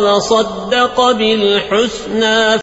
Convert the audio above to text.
وصدق بالحسنى